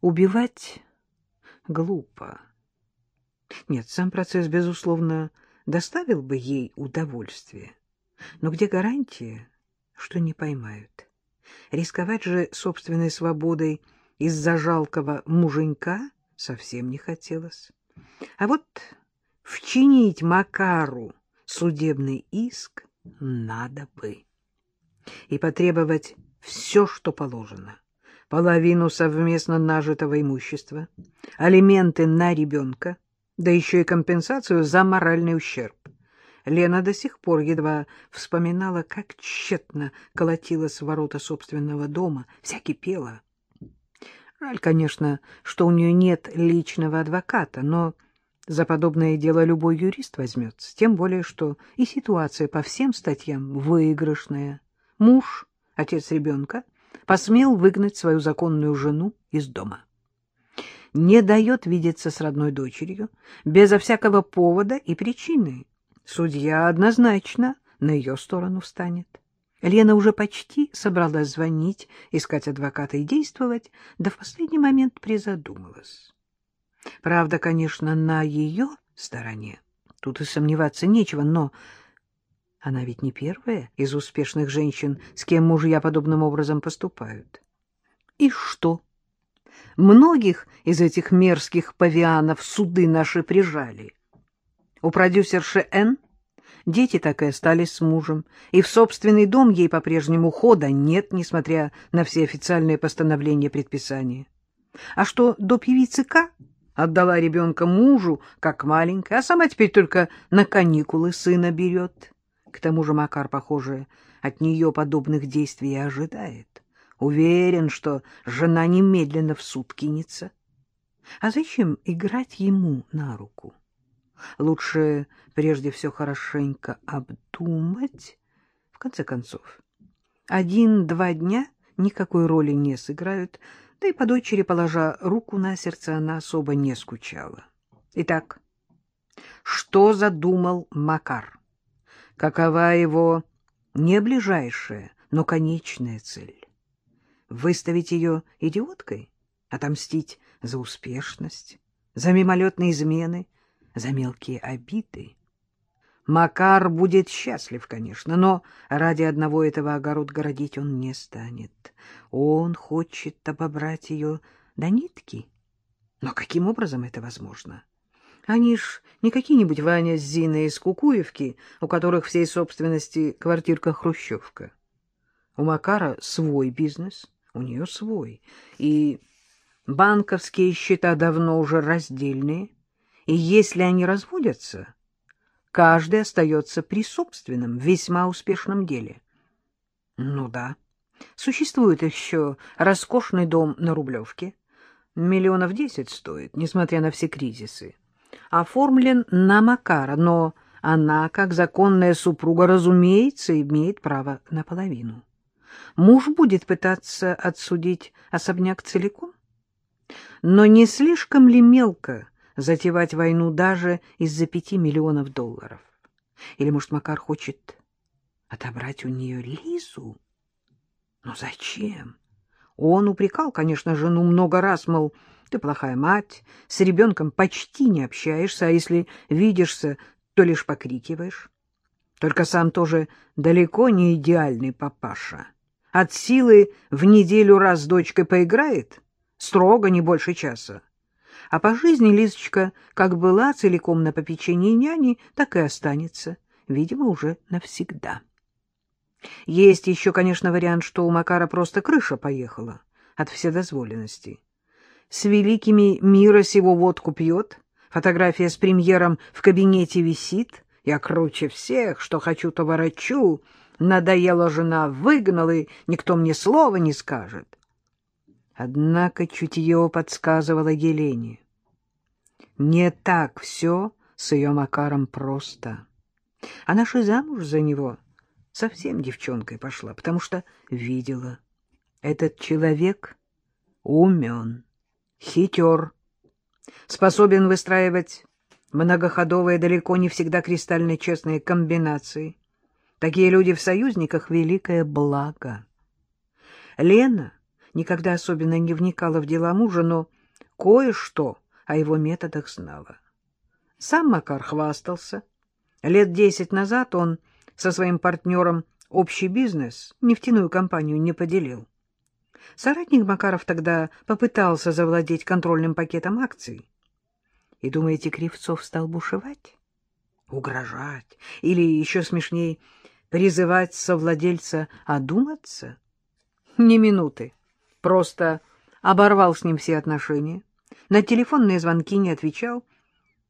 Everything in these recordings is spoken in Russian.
Убивать глупо. Нет, сам процесс, безусловно, доставил бы ей удовольствие. Но где гарантия, что не поймают? Рисковать же собственной свободой из-за жалкого муженька совсем не хотелось. А вот вчинить Макару судебный иск надо бы. И потребовать все, что положено. Половину совместно нажитого имущества, алименты на ребенка, да еще и компенсацию за моральный ущерб. Лена до сих пор едва вспоминала, как тщетно колотилась в ворота собственного дома, вся кипела. Жаль, конечно, что у нее нет личного адвоката, но за подобное дело любой юрист возьмется, тем более, что и ситуация по всем статьям выигрышная. Муж, отец ребенка, посмел выгнать свою законную жену из дома. Не дает видеться с родной дочерью безо всякого повода и причины. Судья однозначно на ее сторону встанет. Лена уже почти собралась звонить, искать адвоката и действовать, да в последний момент призадумалась. Правда, конечно, на ее стороне. Тут и сомневаться нечего, но она ведь не первая из успешных женщин, с кем мужья подобным образом поступают. И что? Многих из этих мерзких павианов суды наши прижали. У продюсерши Н дети так и остались с мужем, и в собственный дом ей по-прежнему хода нет, несмотря на все официальные постановления предписания. А что до певицы К отдала ребенка мужу, как маленькая, а сама теперь только на каникулы сына берет. К тому же Макар, похоже, от нее подобных действий и ожидает. Уверен, что жена немедленно в суд кинется. А зачем играть ему на руку? Лучше прежде все хорошенько обдумать. В конце концов, один-два дня никакой роли не сыграют, да и по дочери, положа руку на сердце, она особо не скучала. Итак, что задумал Макар? Какова его не ближайшая, но конечная цель? Выставить ее идиоткой? Отомстить за успешность? За мимолетные измены? За мелкие обиды? Макар будет счастлив, конечно, но ради одного этого огород городить он не станет. Он хочет обобрать ее до нитки. Но каким образом это возможно? Они ж не какие-нибудь Ваня с Зиной из Кукуевки, у которых всей собственности квартирка-хрущевка. У Макара свой бизнес, у нее свой. И банковские счета давно уже раздельные. И если они разводятся каждый остается при собственном, весьма успешном деле. Ну да, существует еще роскошный дом на Рублевке. Миллионов десять стоит, несмотря на все кризисы. Оформлен на Макара, но она, как законная супруга, разумеется, имеет право на половину. Муж будет пытаться отсудить особняк целиком? Но не слишком ли мелко затевать войну даже из-за пяти миллионов долларов. Или, может, Макар хочет отобрать у нее Лизу? Но зачем? Он упрекал, конечно, жену много раз, мол, ты плохая мать, с ребенком почти не общаешься, а если видишься, то лишь покрикиваешь. Только сам тоже далеко не идеальный папаша. От силы в неделю раз с дочкой поиграет, строго не больше часа. А по жизни Лизочка как была целиком на попечении няни, так и останется, видимо, уже навсегда. Есть еще, конечно, вариант, что у Макара просто крыша поехала от вседозволенности. С великими мира сего водку пьет, фотография с премьером в кабинете висит, я круче всех, что хочу, то ворочу, надоела жена, выгнал, и никто мне слова не скажет. Однако чутье подсказывало Елене. Не так все с ее Макаром просто. Она же замуж за него совсем девчонкой пошла, потому что видела. Этот человек умен, хитер, способен выстраивать многоходовые, далеко не всегда кристально честные комбинации. Такие люди в союзниках — великое благо. Лена никогда особенно не вникала в дела мужа, но кое-что о его методах знала. Сам Макар хвастался. Лет десять назад он со своим партнером общий бизнес, нефтяную компанию, не поделил. Соратник Макаров тогда попытался завладеть контрольным пакетом акций. И, думаете, Кривцов стал бушевать? Угрожать? Или, еще смешнее, призывать совладельца одуматься? Ни минуты. Просто оборвал с ним все отношения. На телефонные звонки не отвечал.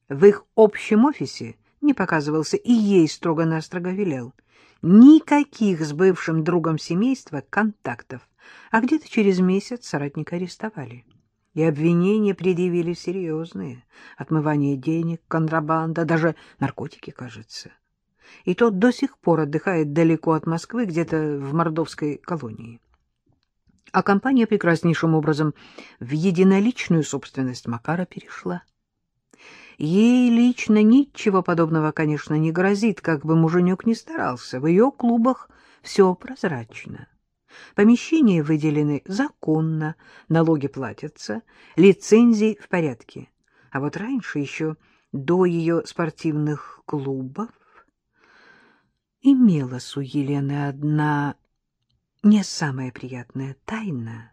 В их общем офисе не показывался и ей строго-настрого велел. Никаких с бывшим другом семейства контактов. А где-то через месяц соратника арестовали. И обвинения предъявили серьезные. Отмывание денег, контрабанда, даже наркотики, кажется. И тот до сих пор отдыхает далеко от Москвы, где-то в мордовской колонии. А компания прекраснейшим образом в единоличную собственность Макара перешла. Ей лично ничего подобного, конечно, не грозит, как бы муженек ни старался. В ее клубах все прозрачно. Помещения выделены законно, налоги платятся, лицензии в порядке. А вот раньше, еще до ее спортивных клубов, имелась у Елены одна не самая приятная тайна,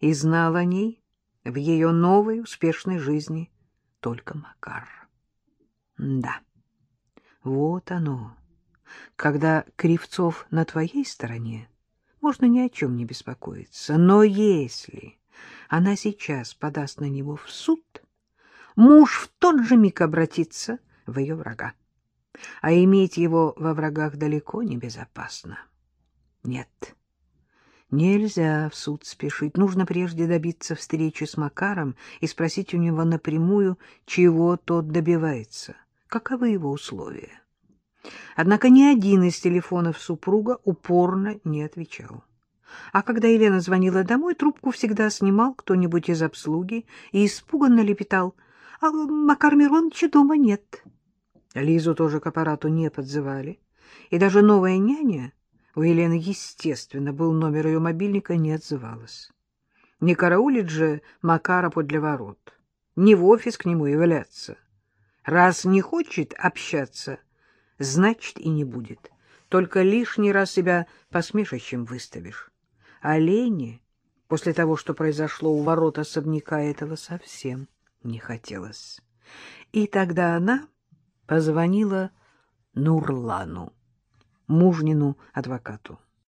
и знал о ней в ее новой успешной жизни только Макар. Да, вот оно. Когда Кривцов на твоей стороне, можно ни о чем не беспокоиться. Но если она сейчас подаст на него в суд, муж в тот же миг обратится в ее врага. А иметь его во врагах далеко небезопасно. Нет, нельзя в суд спешить. Нужно прежде добиться встречи с Макаром и спросить у него напрямую, чего тот добивается, каковы его условия. Однако ни один из телефонов супруга упорно не отвечал. А когда Елена звонила домой, трубку всегда снимал кто-нибудь из обслуги и испуганно лепетал, «А Макар Мироновича дома нет». Лизу тоже к аппарату не подзывали. И даже новая няня, у Елены, естественно, был номер ее мобильника, не отзывалась. Не караулит же Макара подле ворот, не в офис к нему являться. Раз не хочет общаться — значит и не будет. Только лишний раз себя посмешищем выставишь. А Лене после того, что произошло у ворот особняка, этого совсем не хотелось. И тогда она позвонила Нурлану, мужнину адвокату.